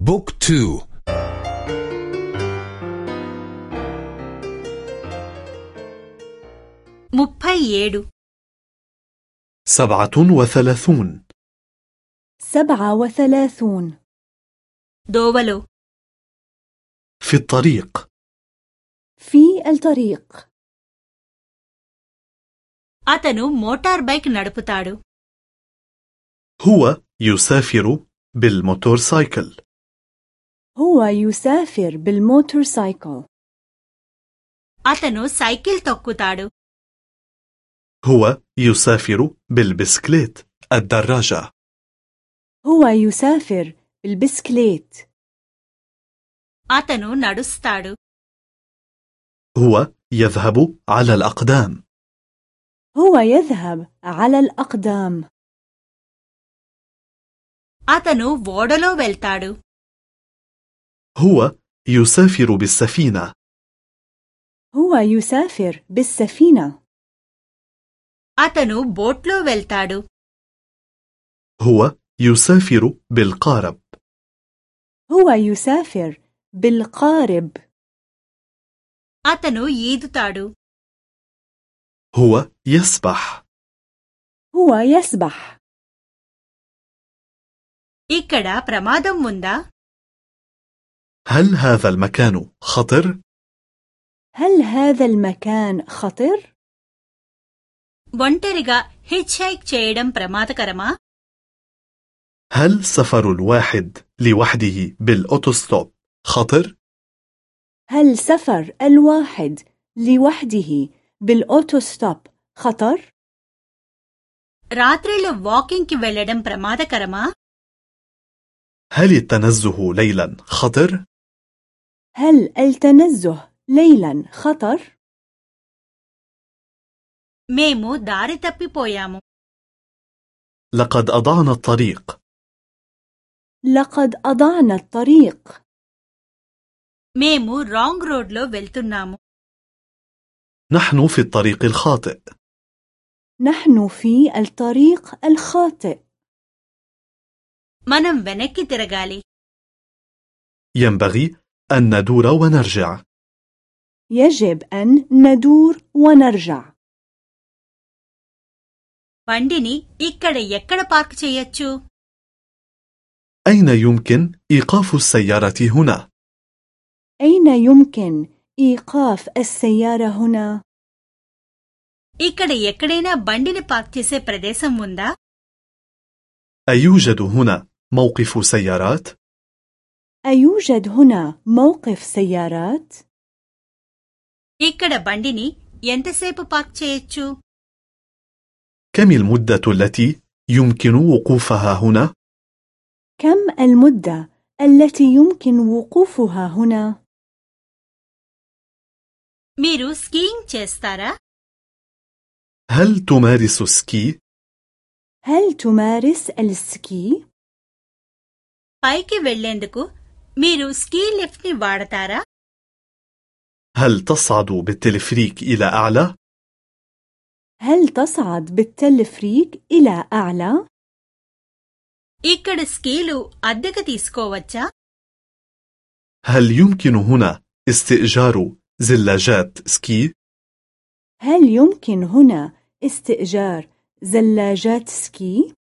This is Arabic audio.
book two. ముప్పై ఏడు سبعة وثلاثون. سبعة وثلاثون. దారిలో في الطريق. في الطريق. అతను మోటార్ బైక్ నడుపుతాడు هو يسافر بال motorcycle هو يسافر بالموتورسايكل అతను సైకిల్ తొక్కుతాడు هو يسافر بالبسكليت الدراجة هو يسافر بالبسكليت అతను నడుస్తాడు هو يذهب على الأقدام هو يذهب على الأقدام అతను ఓడలో వెళ్తాడు هو يسافر بالسفينة هو يسافر بالسفينة అతను బోట్లో వెళ్తాడు هو يسافر بالقارب هو يسافر بالقارب అతను ఈదుతాడు هو يسبح هو يسبح ఇక్కడ ప్రమాదం ఉందా هل هذا المكان خطر؟ هل هذا المكان خطر؟ ఒంటరిగా హిచ్ హైక్ చేయడం ప్రమాదకరమా هل سفر الواحد لوحده بالأوتوستوب خطر؟ هل سفر الواحد لوحده بالأوتوستوب خطر؟ రాత్రిలో వాకింగ్కి వెళ్లడం ప్రమాదకరమా هل التنزه ليلا خطر؟ هل التنزه ليلا خطر؟ మేము దారి తప్పిపోయాము لقد أضعنا الطريق لقد أضعنا الطريق మేము రాంగ్ రోడ్లో వెళ్తున్నాము نحن في الطريق الخاطئ نحن في الطريق الخاطئ మనం వెనక్కి తిరగాలి ينبغي أن ندور ونرجع يجب أن ندور ونرجع బండిని ఇక్కడ ఎక్కడ పార్క్ చేయొచ్చు أين يمكن إيقاف السيارة هنا؟ أين يمكن إيقاف السيارة هنا؟ ఇక్కడ ఎక్కడైనా బండిని పార్క్ చేసే ప్రదేశం ఉందా أيوجد هنا موقف سيارات؟ أيوجد هنا موقف سيارات؟ ఇక్కడ బండిని ఎంతసేపు పార్క్ చేయొచ్చు كم المدة التي يمكن وقوفها هنا؟ كم المدة التي يمكن وقوفها هنا؟ మీరు స్కీయింగ్ చేస్తారా هل تمارس سكي؟ هل تمارس السكي؟ పైకి వెళ్లేందుకు మీరు స్కీ లిఫ్ట్ ని వాడతారా هل تصعد بالتلفريك إلى أعلى؟ هل تصعد بالتلفريك إلى أعلى؟ ఇక్కడ స్కీలు అద్దెకు తీసుకోవచ్చా هل يمكن هنا استئجار زلاجات سكي؟ هل يمكن هنا استئجار زلاجات سكي؟